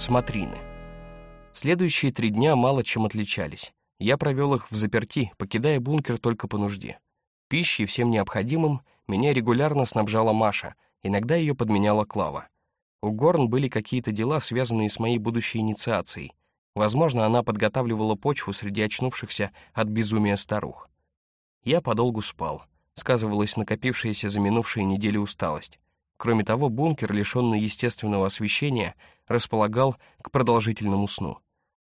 Смотрины. Следующие три дня мало чем отличались. Я провел их в заперти, покидая бункер только по нужде. Пищей всем необходимым меня регулярно снабжала Маша, иногда ее подменяла Клава. У Горн были какие-то дела, связанные с моей будущей инициацией. Возможно, она подготавливала почву среди очнувшихся от безумия старух. Я подолгу спал. Сказывалась накопившаяся за минувшие недели усталость. Кроме того, бункер, лишенный естественного освещения, располагал к продолжительному сну.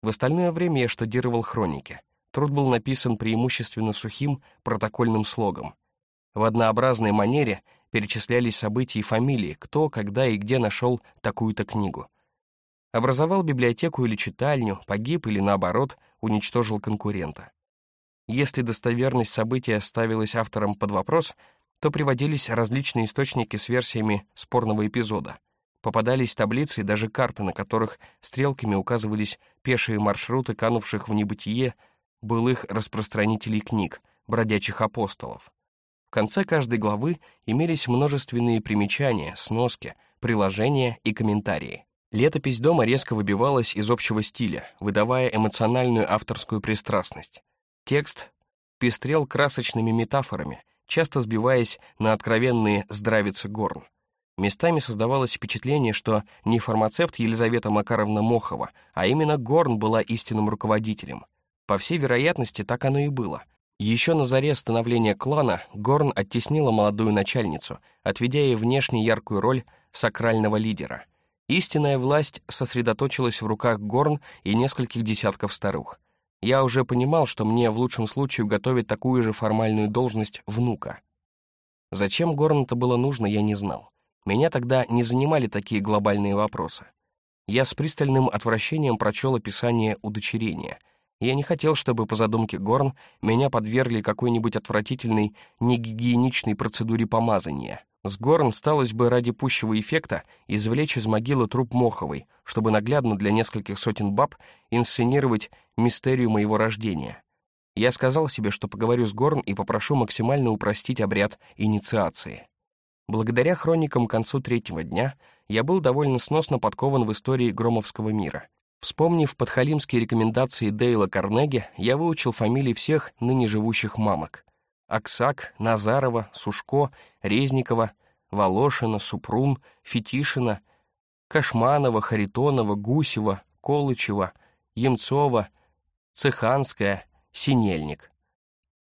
В остальное время я штудировал хроники. Труд был написан преимущественно сухим протокольным слогом. В однообразной манере перечислялись события и фамилии, кто, когда и где нашел такую-то книгу. Образовал библиотеку или читальню, погиб или, наоборот, уничтожил конкурента. Если достоверность события ставилась автором под вопрос, то приводились различные источники с версиями спорного эпизода. Попадались таблицы и даже карты, на которых стрелками указывались пешие маршруты канувших в небытие былых распространителей книг, бродячих апостолов. В конце каждой главы имелись множественные примечания, сноски, приложения и комментарии. Летопись дома резко выбивалась из общего стиля, выдавая эмоциональную авторскую пристрастность. Текст пестрел красочными метафорами, часто сбиваясь на откровенные здравицы горн. Местами создавалось впечатление, что не фармацевт Елизавета Макаровна Мохова, а именно Горн была истинным руководителем. По всей вероятности, так оно и было. Еще на заре становления клана Горн оттеснила молодую начальницу, отведя ей внешне яркую роль сакрального лидера. Истинная власть сосредоточилась в руках Горн и нескольких десятков старух. Я уже понимал, что мне в лучшем случае готовят такую же формальную должность внука. Зачем Горн это было нужно, я не знал. Меня тогда не занимали такие глобальные вопросы. Я с пристальным отвращением прочел описание удочерения — я не хотел, чтобы по задумке Горн меня подвергли какой-нибудь отвратительной, негигиеничной процедуре помазания. С Горн сталось бы ради пущего эффекта извлечь из могилы труп Моховой, чтобы наглядно для нескольких сотен баб инсценировать мистерию моего рождения. Я сказал себе, что поговорю с Горн и попрошу максимально упростить обряд инициации. Благодаря хроникам к концу третьего дня я был довольно сносно подкован в истории Громовского мира — Вспомнив подхалимские рекомендации Дейла Карнеги, я выучил фамилии всех ныне живущих мамок. Аксак, Назарова, Сушко, Резникова, Волошина, Супрун, Фетишина, Кашманова, Харитонова, Гусева, Колычева, Емцова, Цеханская, Синельник.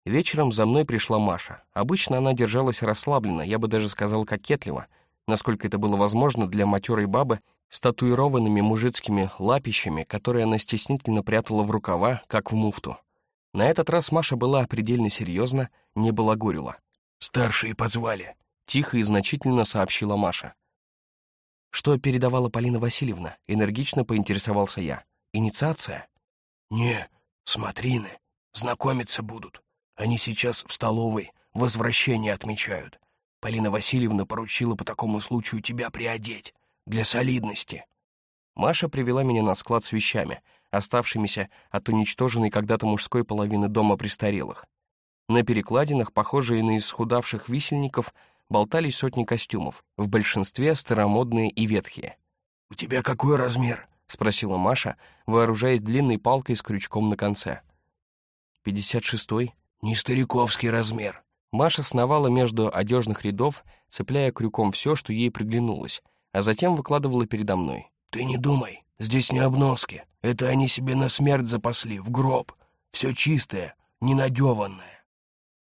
Вечером за мной пришла Маша. Обычно она держалась расслабленно, я бы даже сказал кокетливо, насколько это было возможно для матерой бабы с татуированными мужицкими лапищами, которые она стеснительно прятала в рукава, как в муфту. На этот раз Маша была предельно серьезна, не балагурила. «Старшие позвали», — тихо и значительно сообщила Маша. «Что передавала Полина Васильевна?» — энергично поинтересовался я. «Инициация?» «Не, смотрины. Знакомиться будут. Они сейчас в столовой возвращение отмечают. Полина Васильевна поручила по такому случаю тебя приодеть для солидности». Маша привела меня на склад с вещами, оставшимися от уничтоженной когда-то мужской половины дома престарелых. На перекладинах, похожие на исхудавших висельников, болтались сотни костюмов, в большинстве старомодные и ветхие. «У тебя какой размер?» — спросила Маша, вооружаясь длинной палкой с крючком на конце. «Пятьдесят шестой?» «Не стариковский размер». Маша сновала между одежных рядов, цепляя крюком все, что ей приглянулось, а затем выкладывала передо мной. «Ты не думай, здесь не обноски. Это они себе на смерть запасли, в гроб. Все чистое, ненадеванное».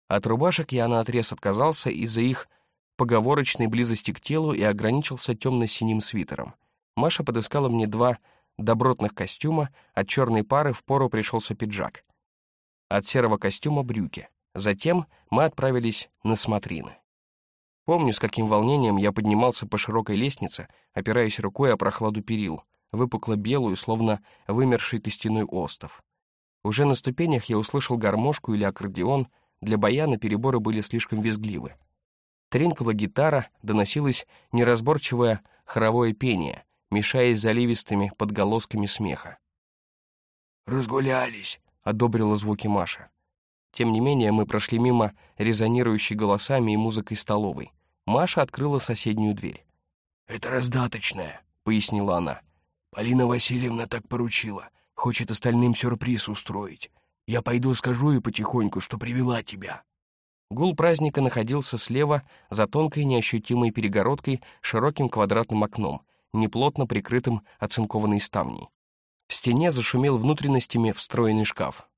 От рубашек я наотрез отказался из-за их поговорочной близости к телу и ограничился темно-синим свитером. Маша подыскала мне два добротных костюма, от черной пары в пору пришелся пиджак. От серого костюма брюки. Затем мы отправились на смотрины. Помню, с каким волнением я поднимался по широкой лестнице, опираясь рукой о прохладу перил, выпукло-белую, словно вымерший костяной остов. Уже на ступенях я услышал гармошку или аккордеон, для баяна переборы были слишком визгливы. Тренькала гитара, доносилось неразборчивое хоровое пение, мешаясь заливистыми подголосками смеха. «Разгулялись», — одобрила звуки Маша. Тем не менее, мы прошли мимо резонирующей голосами и музыкой столовой. Маша открыла соседнюю дверь. «Это раздаточная», — пояснила она. Полина Васильевна так поручила. Хочет остальным сюрприз устроить. Я пойду скажу ей потихоньку, что привела тебя». Гул праздника находился слева, за тонкой неощутимой перегородкой, широким квадратным окном, неплотно прикрытым оцинкованной ставней. В стене зашумел внутренностями встроенный шкаф.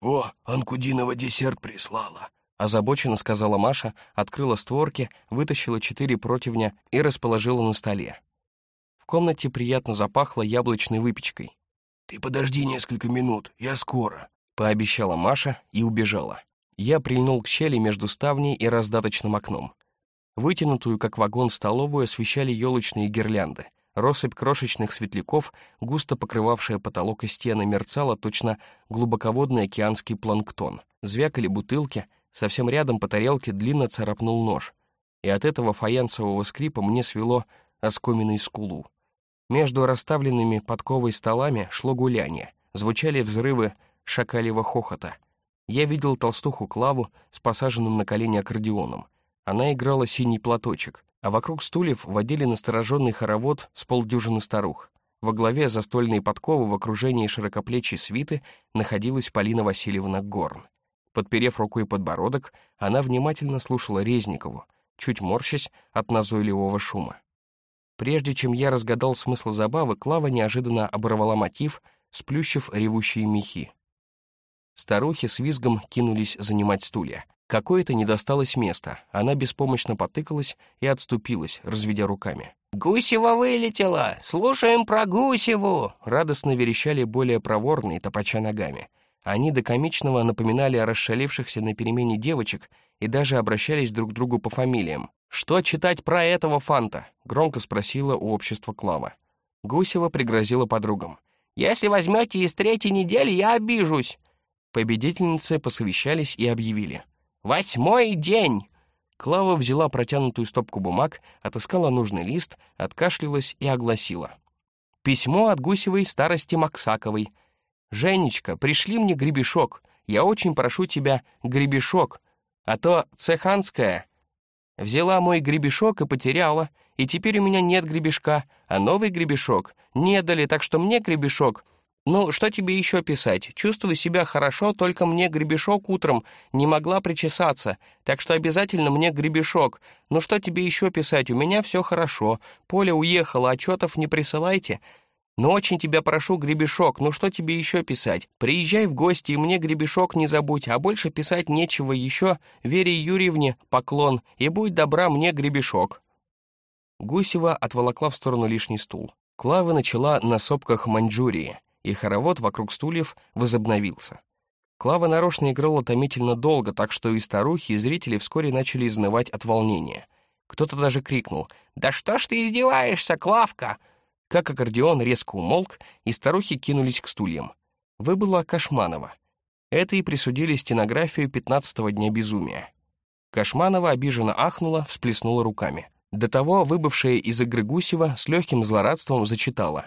«О, Анкудинова десерт прислала!» Озабоченно сказала Маша, открыла створки, вытащила четыре противня и расположила на столе. В комнате приятно запахло яблочной выпечкой. «Ты подожди несколько минут, я скоро», — пообещала Маша и убежала. Я прильнул к щели между ставней и раздаточным окном. Вытянутую, как вагон, столовую освещали елочные гирлянды. Россыпь крошечных светляков, густо покрывавшая потолок и стены, мерцала точно глубоководный океанский планктон. Звякали бутылки, совсем рядом по тарелке длинно царапнул нож. И от этого фаянсового скрипа мне свело оскоменной скулу. Между расставленными подковой столами шло гуляние, звучали взрывы шакалева хохота. Я видел толстуху Клаву с посаженным на колени аккордеоном. Она играла синий платочек, а вокруг стульев водили настороженный хоровод с полдюжины старух. Во главе застольной подковы в окружении широкоплечей свиты находилась Полина Васильевна Горн. Подперев рукой подбородок, она внимательно слушала Резникову, чуть морщась от назойливого шума. Прежде чем я разгадал смысл забавы, Клава неожиданно оборвала мотив, сплющив ревущие мехи. Старухи с визгом кинулись занимать стулья. Какое-то не досталось места. Она беспомощно потыкалась и отступилась, разведя руками. «Гусева вылетела! Слушаем про Гусеву!» Радостно верещали более проворные, топача ногами. Они до комичного напоминали о расшалившихся на перемене девочек и даже обращались друг к другу по фамилиям. «Что читать про этого фанта?» — громко спросила у общества Клава. Гусева пригрозила подругам. «Если возьмете из третьей недели, я обижусь!» Победительницы посовещались и объявили. «Восьмой день!» Клава взяла протянутую стопку бумаг, отыскала нужный лист, откашлялась и огласила. «Письмо от Гусевой старости Максаковой. Женечка, пришли мне гребешок. Я очень прошу тебя, гребешок. А то цеханская Взяла мой гребешок и потеряла, и теперь у меня нет гребешка, а новый гребешок не дали, так что мне гребешок. Ну, что тебе еще писать? Чувствую себя хорошо, только мне гребешок утром не могла причесаться, так что обязательно мне гребешок. Ну что тебе еще писать? У меня все хорошо. Поля уехала, отчетов не присылайте. Но очень тебя прошу, гребешок, ну что тебе еще писать? Приезжай в гости, и мне гребешок не забудь, а больше писать нечего еще. Вере Юрьевне поклон, и будь добра мне гребешок». Гусева отволокла в сторону лишний стул. Клава начала на сопках Маньчжурии, и хоровод вокруг стульев возобновился. Клава нарочно играла томительно долго, так что и старухи, и зрители вскоре начали изнывать от волнения. Кто-то даже крикнул «Да что ж ты издеваешься, Клавка!» Как аккордеон резко умолк, и старухи кинулись к стульям. Выбыла Кашманова. Это и присудили стенографию пятнадцатого дня безумия. Кашманова обиженно ахнула, всплеснула руками. До того выбывшая из игры Гусева с легким злорадством зачитала.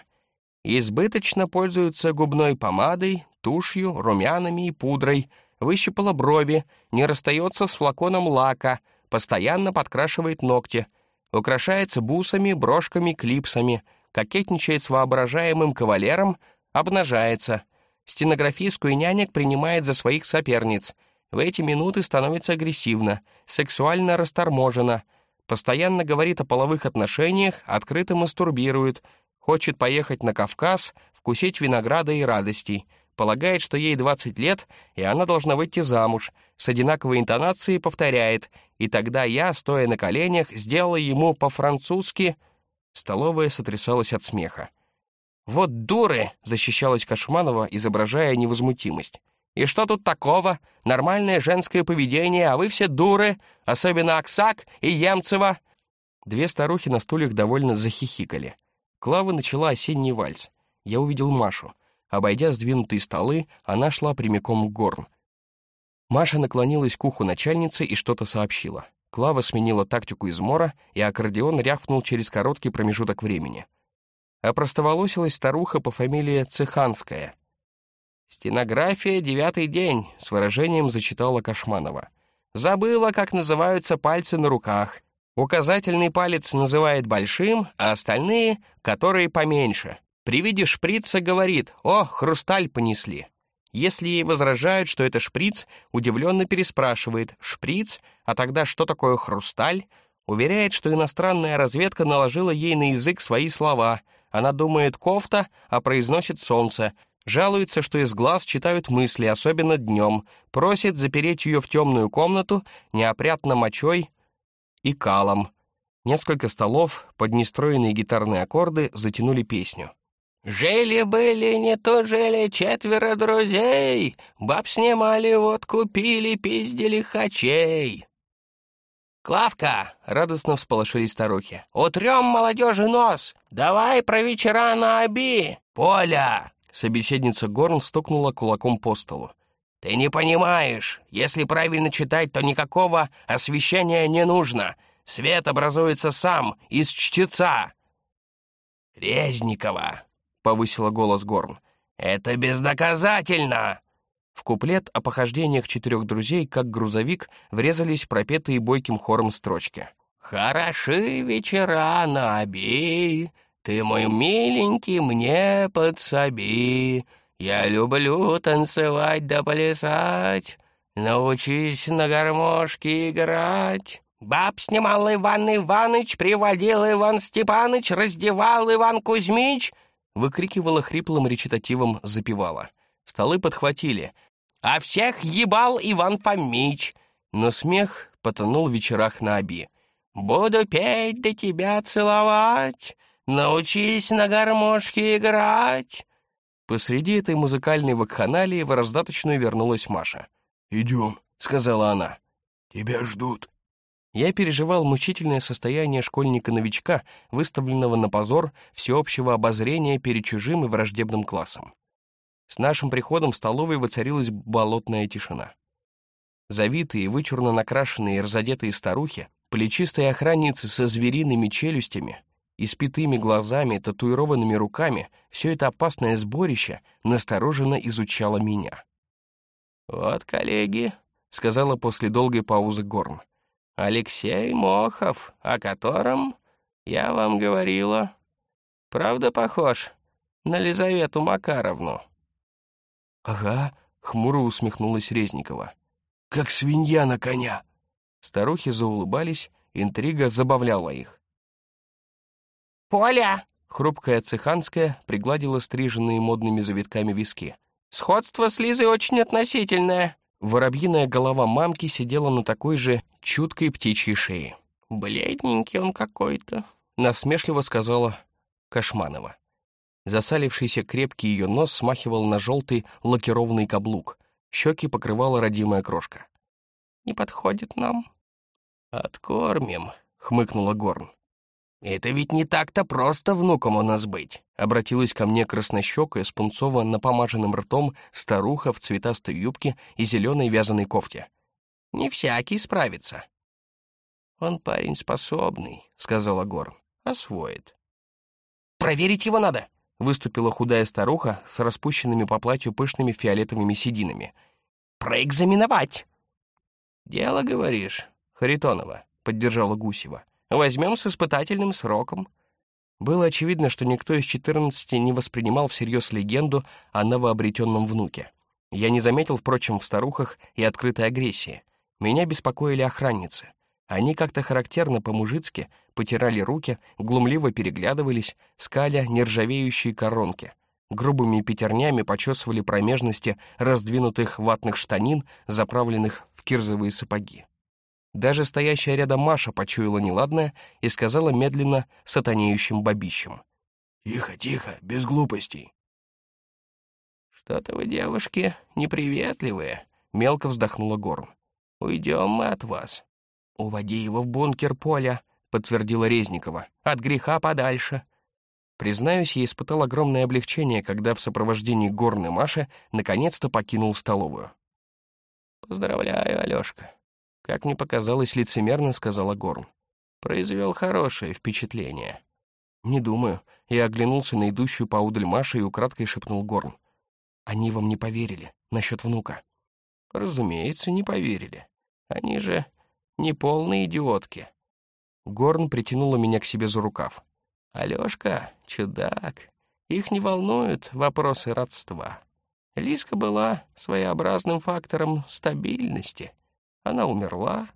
«Избыточно пользуются губной помадой, тушью, румянами и пудрой, выщипала брови, не расстается с флаконом лака, постоянно подкрашивает ногти, украшается бусами, брошками, клипсами — кокетничает с воображаемым кавалером, обнажается. Стенографистку и нянек принимает за своих соперниц. В эти минуты становится агрессивно, сексуально расторможена, постоянно говорит о половых отношениях, открыто мастурбирует, хочет поехать на Кавказ, вкусить винограда и радостей, полагает, что ей 20 лет, и она должна выйти замуж, с одинаковой интонацией повторяет, и тогда я, стоя на коленях, сделала ему по-французски Столовая сотрясалась от смеха. «Вот дуры!» — защищалась Кашманова, изображая невозмутимость. «И что тут такого? Нормальное женское поведение, а вы все дуры, особенно Оксак и Емцева!» Две старухи на стульях довольно захихикали. Клава начала осенний вальс. Я увидел Машу. Обойдя сдвинутые столы, она шла прямиком к горн. Маша наклонилась к уху начальницы и что-то сообщила. Клава сменила тактику измора, и аккордеон рявкнул через короткий промежуток времени. Опростоволосилась старуха по фамилии Цеханская. «Стенография «Девятый день», — с выражением зачитала Кашманова. «Забыла, как называются пальцы на руках. Указательный палец называет большим, а остальные, которые поменьше. При виде шприца говорит «О, хрусталь понесли». Если ей возражают, что это шприц, удивленно переспрашивает «Шприц? А тогда что такое хрусталь?» Уверяет, что иностранная разведка наложила ей на язык свои слова. Она думает «кофта», а произносит «солнце». Жалуется, что из глаз читают мысли, особенно днем. Просит запереть ее в темную комнату неопрятно мочой и калом. Несколько столов, под нестроенные гитарные аккорды затянули песню. Жили-были, не то жили четверо друзей, Баб снимали, вот купили, пиздили хачей. «Клавка!» — радостно всполошились старухи. «Утрем молодежи нос! Давай про вечера на оби! Поля!» Собеседница Горн стукнула кулаком по столу. «Ты не понимаешь. Если правильно читать, то никакого освещения не нужно. Свет образуется сам, из чтеца». «Резникова», — повысила голос Горн. «Это бездоказательно!» В куплет о похождениях четырех друзей, как грузовик, врезались пропетые бойким хором строчки. «Хороши вечера на обей, ты мой миленький мне подсоби, я люблю танцевать да плясать, научись на гармошке играть». Баб снимал Иван Иваныч, приводил Иван Степаныч, раздевал Иван Кузьмич — выкрикивала хриплым речитативом запевала. Столы подхватили. «А всех ебал Иван Фомич!» Но смех потонул в вечерах на оби. «Буду петь да тебя целовать, научись на гармошке играть!» Посреди этой музыкальной вакханалии в раздаточную вернулась Маша. «Идем», — сказала она. «Тебя ждут». Я переживал мучительное состояние школьника-новичка, выставленного на позор всеобщего обозрения перед чужим и враждебным классом. С нашим приходом в столовой воцарилась болотная тишина. Завитые, вычурно накрашенные и разодетые старухи, плечистые охранницы со звериными челюстями, испитыми глазами, татуированными руками, все это опасное сборище настороженно изучало меня. «Вот, коллеги», — сказала после долгой паузы Горн, Алексей Мохов, о котором я вам говорила. Правда похож на Лизавету Макаровну?» «Ага», — хмуро усмехнулась Резникова. «Как свинья на коня». Старухи заулыбались, интрига забавляла их. «Поля!» — хрупкая цеханская пригладила стриженные модными завитками виски. «Сходство с Лизой очень относительное. Воробьиная голова мамки сидела на такой же чуткой птичьей шее. «Бледненький он какой-то», — насмешливо сказала Кашманова. Засалившийся крепкий ее нос смахивал на желтый лакированный каблук. Щеки покрывала родимая крошка. «Не подходит нам». «Откормим», — хмыкнула Горн. «Это ведь не так-то просто внуком у нас быть», — обратилась ко мне краснощекая с пунцово напомаженным ртом старуха в цветастой юбке и зеленой вязаной кофте. «Не всякий справится». «Он парень способный», — сказала Горн. «Освоит». «Проверить его надо», — выступила худая старуха с распущенными по платью пышными фиолетовыми сединами. «Проэкзаменовать». «Дело, говоришь, Харитонова», — поддержала Гусева. Возьмем с испытательным сроком». Было очевидно, что никто из четырнадцати не воспринимал всерьез легенду о новообретенном внуке. Я не заметил, впрочем, в старухах и открытой агрессии. Меня беспокоили охранницы. Они как-то характерно по-мужицки потирали руки, глумливо переглядывались, скаля нержавеющие коронки. Грубыми пятернями почесывали промежности раздвинутых ватных штанин, заправленных в кирзовые сапоги. Даже стоящая рядом Маша почуяла неладное и сказала медленно сатанеющим бабищем. «Тихо, тихо, без глупостей». «Что-то вы, девушки, неприветливые», — мелко вздохнула Горн. «Уйдем мы от вас». «Уводи его в бункер поля», — подтвердила Резникова. «От греха подальше». Признаюсь, я испытал огромное облегчение, когда в сопровождении горной Маши наконец-то покинул столовую. «Поздравляю, Алешка», как мне показалось, лицемерно сказала Горн. Произвел хорошее впечатление. Не думаю. Я оглянулся на идущую поудаль Машу и украдкой шепнул Горн. Они вам не поверили насчет внука. Разумеется, не поверили. Они же не полные идиотки. Горн притянула меня к себе за рукав. «Алёшка, чудак, их не волнуют вопросы родства. Лиска была своеобразным фактором стабильности. Она умерла,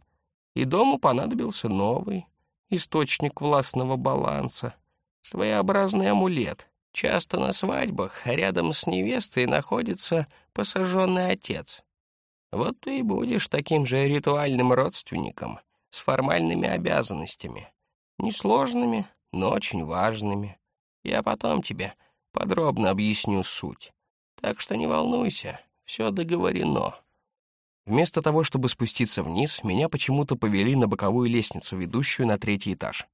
и дому понадобился новый источник властного баланса, своеобразный амулет. Часто на свадьбах рядом с невестой находится посаженный отец. Вот ты и будешь таким же ритуальным родственником с формальными обязанностями. Несложными, но очень важными. Я потом тебе подробно объясню суть. Так что не волнуйся, все договорено. Вместо того, чтобы спуститься вниз, меня почему-то повели на боковую лестницу, ведущую на третий этаж.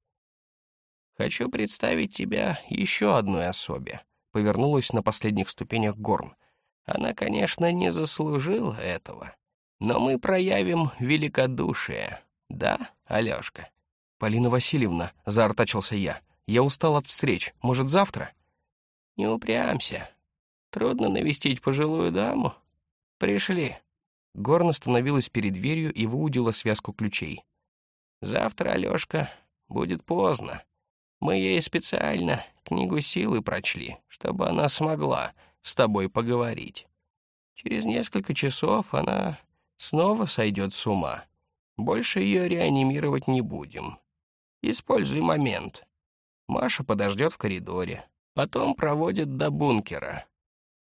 «Хочу представить тебя еще одной особе», — повернулась на последних ступенях Горн. «Она, конечно, не заслужила этого, но мы проявим великодушие. Да, Алешка?» «Полина Васильевна», — заортачился я, — «я устал от встреч. Может, завтра?» «Не упрямся. Трудно навестить пожилую даму. Пришли». Горн остановилась перед дверью и выудила связку ключей. «Завтра, Алешка, будет поздно. Мы ей специально книгу силы прочли, чтобы она смогла с тобой поговорить. Через несколько часов она снова сойдет с ума. Больше ее реанимировать не будем. Используй момент. Маша подождет в коридоре. Потом проводит до бункера.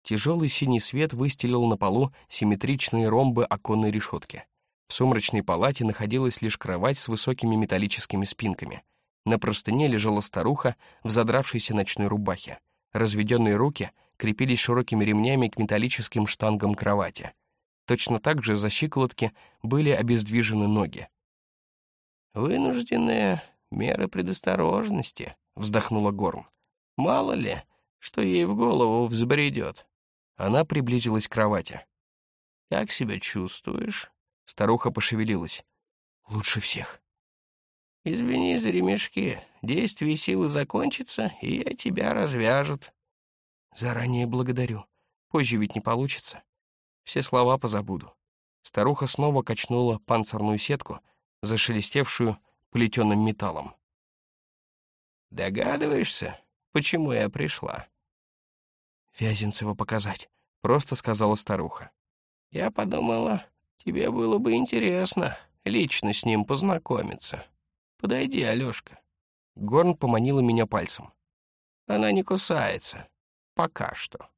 Тяжелый синий свет выстелил на полу симметричные ромбы оконной решетки. В сумрачной палате находилась лишь кровать с высокими металлическими спинками. На простыне лежала старуха в задравшейся ночной рубахе. Разведенные руки крепились широкими ремнями к металлическим штангам кровати. Точно так же за щиколотки были обездвижены ноги. «Вынужденные меры предосторожности», — вздохнула Горн. «Мало ли, что ей в голову взбредет. Она приблизилась к кровати. «Как себя чувствуешь?» Старуха пошевелилась. «Лучше всех». «Извини за ремешки. Действие силы закончится, и я тебя развяжут». «Заранее благодарю. Позже ведь не получится. Все слова позабуду». Старуха снова качнула панцирную сетку, зашелестевшую плетеным металлом. «Догадываешься, почему я пришла?» Вязенцева показать», — просто сказала старуха. «Я подумала, тебе было бы интересно лично с ним познакомиться. Подойди, Алёшка». Горн поманила меня пальцем. «Она не кусается. Пока что».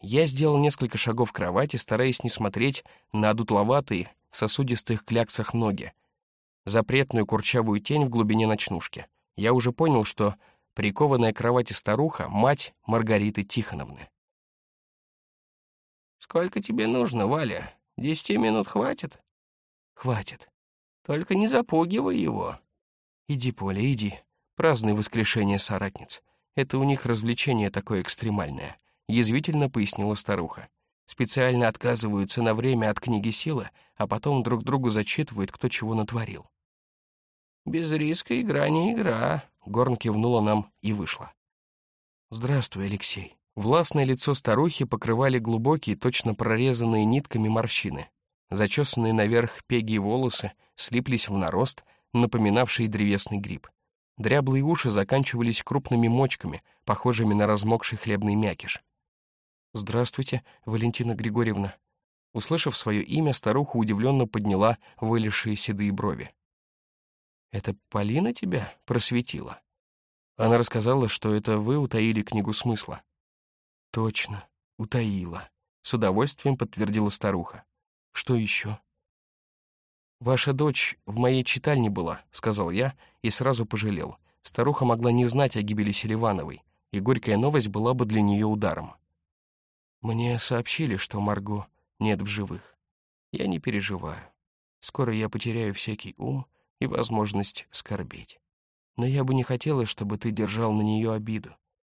Я сделал несколько шагов к кровати, стараясь не смотреть на дутловатые, в сосудистых кляксах ноги, запретную курчавую тень в глубине ночнушки. Я уже понял, что прикованная к кровати старуха — мать Маргариты Тихоновны. «Сколько тебе нужно, Валя? Десяти минут хватит?» «Хватит. Только не запугивай его». «Иди, Поля, иди. Празднуй воскрешение соратниц. Это у них развлечение такое экстремальное», — язвительно пояснила старуха. «Специально отказываются на время от книги силы, а потом друг другу зачитывают, кто чего натворил». «Без риска игра не игра», Горн кивнула нам и вышла. «Здравствуй, Алексей». Властное лицо старухи покрывали глубокие, точно прорезанные нитками морщины. Зачесанные наверх пеги волосы слиплись в нарост, напоминавший древесный гриб. Дряблые уши заканчивались крупными мочками, похожими на размокший хлебный мякиш. «Здравствуйте, Валентина Григорьевна». Услышав свое имя, старуха удивленно подняла вылезшие седые брови. «Это Полина тебя просветила?» Она рассказала, что это вы утаили книгу смысла. «Точно, утаила», — с удовольствием подтвердила старуха. «Что еще?» «Ваша дочь в моей читальне была», — сказал я и сразу пожалел. Старуха могла не знать о гибели Селивановой, и горькая новость была бы для нее ударом. Мне сообщили, что Марго нет в живых. Я не переживаю. Скоро я потеряю всякий ум и возможность скорбеть. Но я бы не хотела, чтобы ты держал на нее обиду.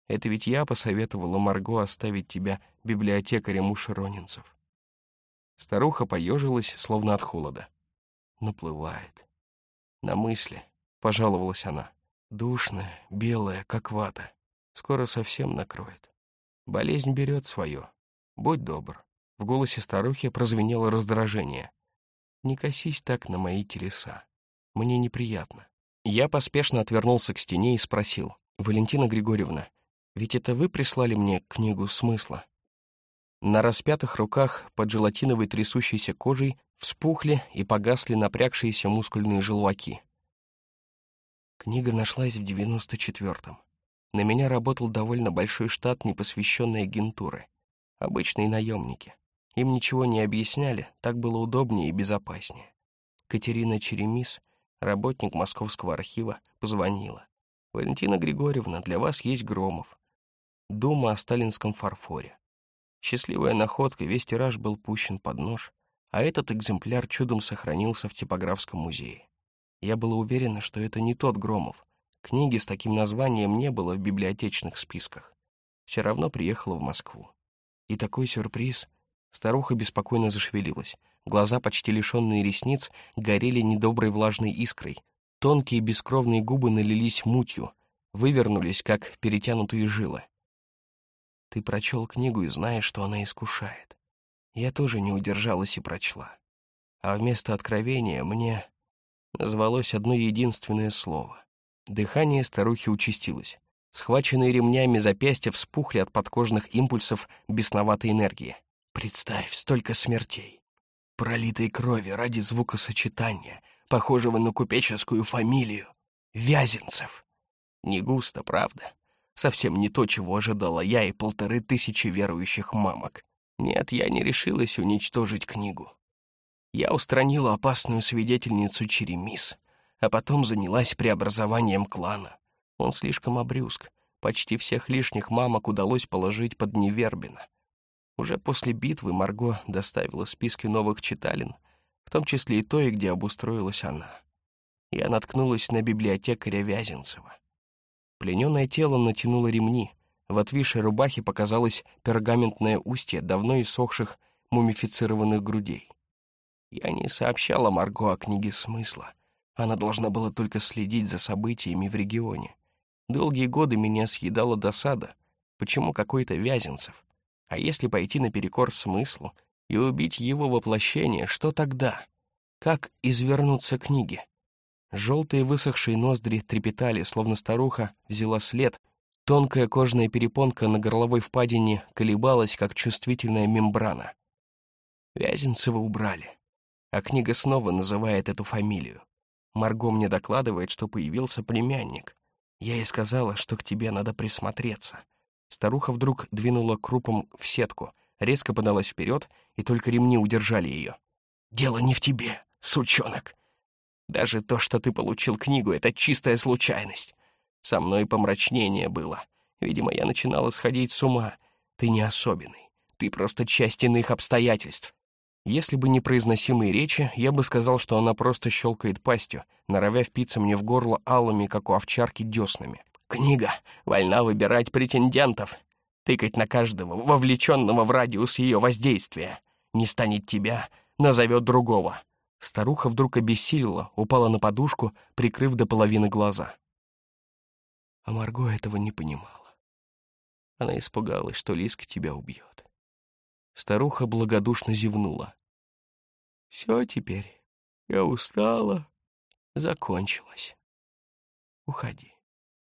Это ведь я посоветовала Марго оставить тебя библиотекарем у широнинцев. Старуха поежилась, словно от холода. Наплывает. На мысли, пожаловалась она. Душная, белая, как вата. Скоро совсем накроет. Болезнь берет свое. Будь добр. В голосе старухи прозвенело раздражение. Не косись так на мои телеса. Мне неприятно. Я поспешно отвернулся к стене и спросил. «Валентина Григорьевна, ведь это вы прислали мне книгу смысла?» На распятых руках под желатиновой трясущейся кожей вспухли и погасли напрягшиеся мускульные желваки. Книга нашлась в девяносто четвертом. На меня работал довольно большой штат непосвященной агентуры. Обычные наемники. Им ничего не объясняли, так было удобнее и безопаснее. Катерина Черемис, работник Московского архива, позвонила. «Валентина Григорьевна, для вас есть Громов. Дума о сталинском фарфоре. Счастливая находка, весь тираж был пущен под нож, а этот экземпляр чудом сохранился в типографском музее. Я была уверена, что это не тот Громов, Книги с таким названием не было в библиотечных списках. Все равно приехала в Москву. И такой сюрприз. Старуха беспокойно зашевелилась. Глаза, почти лишенные ресниц, горели недоброй влажной искрой. Тонкие бескровные губы налились мутью, вывернулись, как перетянутые жилы. Ты прочел книгу и знаешь, что она искушает. Я тоже не удержалась и прочла. А вместо откровения мне назвалось одно единственное слово Дыхание старухи участилось. Схваченные ремнями запястья вспухли от подкожных импульсов бесноватой энергии. Представь, столько смертей. Пролитой крови ради звукосочетания, похожего на купеческую фамилию. Вязенцев. Не густо, правда? Совсем не то, чего ожидала я и полторы тысячи верующих мамок. Нет, я не решилась уничтожить книгу. Я устранила опасную свидетельницу Черемис — а потом занялась преобразованием клана. Он слишком обрюзг. Почти всех лишних мамок удалось положить под Невербина. Уже после битвы Марго доставила списки новых читалин, в том числе и той, где обустроилась она. Я наткнулась на библиотекаря Вязенцева. Плененное тело натянуло ремни. В отвисшей рубахе показалось пергаментное устье давно иссохших мумифицированных грудей. Я не сообщала Марго о книге смысла. Она должна была только следить за событиями в регионе. Долгие годы меня съедала досада. Почему какой-то Вязенцев? А если пойти наперекор смыслу и убить его воплощение, что тогда? Как извернуться книги? Желтые высохшие ноздри трепетали, словно старуха взяла след. Тонкая кожная перепонка на горловой впадине колебалась, как чувствительная мембрана. Вязенцева убрали, а книга снова называет эту фамилию. Марго мне докладывает, что появился племянник. Я ей сказала, что к тебе надо присмотреться. Старуха вдруг двинула крупом в сетку, резко подалась вперед, и только ремни удержали ее. «Дело не в тебе, сучонок. Даже то, что ты получил книгу, — это чистая случайность. Со мной помрачнение было. Видимо, я начинала сходить с ума. Ты не особенный. Ты просто часть иных обстоятельств. Если бы не произносимые речи, я бы сказал, что она просто щелкает пастью, норовя впиться мне в горло алыми, как у овчарки, деснами. Книга вольна выбирать претендентов, тыкать на каждого, вовлеченного в радиус ее воздействия. Не станет тебя, назовет другого. Старуха вдруг обессилила, упала на подушку, прикрыв до половины глаза. А Марго этого не понимала. Она испугалась, что Лиска тебя убьет. Старуха благодушно зевнула. «Все теперь. Я устала. Закончилось. Уходи».